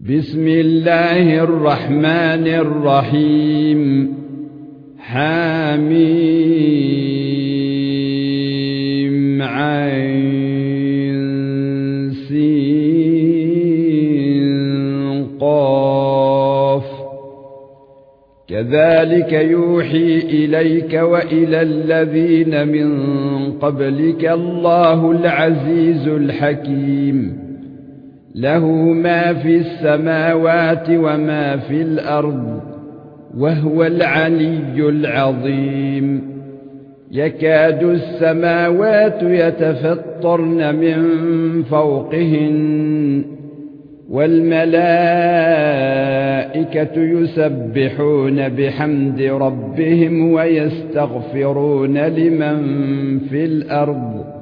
بسم الله الرحمن الرحيم. حميم عين. سين. قاف. كذلك يوحي إليك وإلى الذين من قبلك الله العزيز الحكيم. له ما في السماوات وما في الأرض وهو العلي العظيم. يكاد السماوات يتفطرن من فوقهن والملائكة يسبحون بحمد ربهم ويستغفرون لمن في الأرض.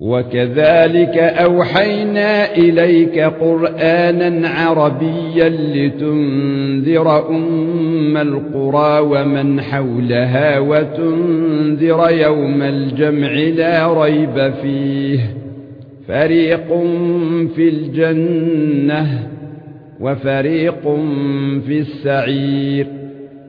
وكذلك أوحينا إليك قرآنا عربيا لتنذر أم القرى ومن حولها وتنذر يوم الجمع لا ريب فيه. فريق في الجنة وفريق في السعير.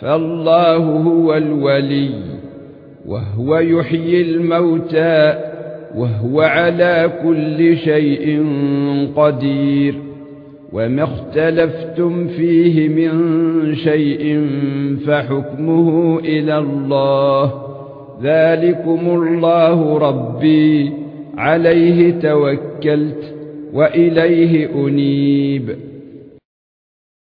فالله هو الولي وهو يحيي الموتى وهو على كل شيء قدير. وما اختلفتم فيه من شيء فحكمه إلى الله. ذلكم الله ربي عليه توكلت وإليه أنيب.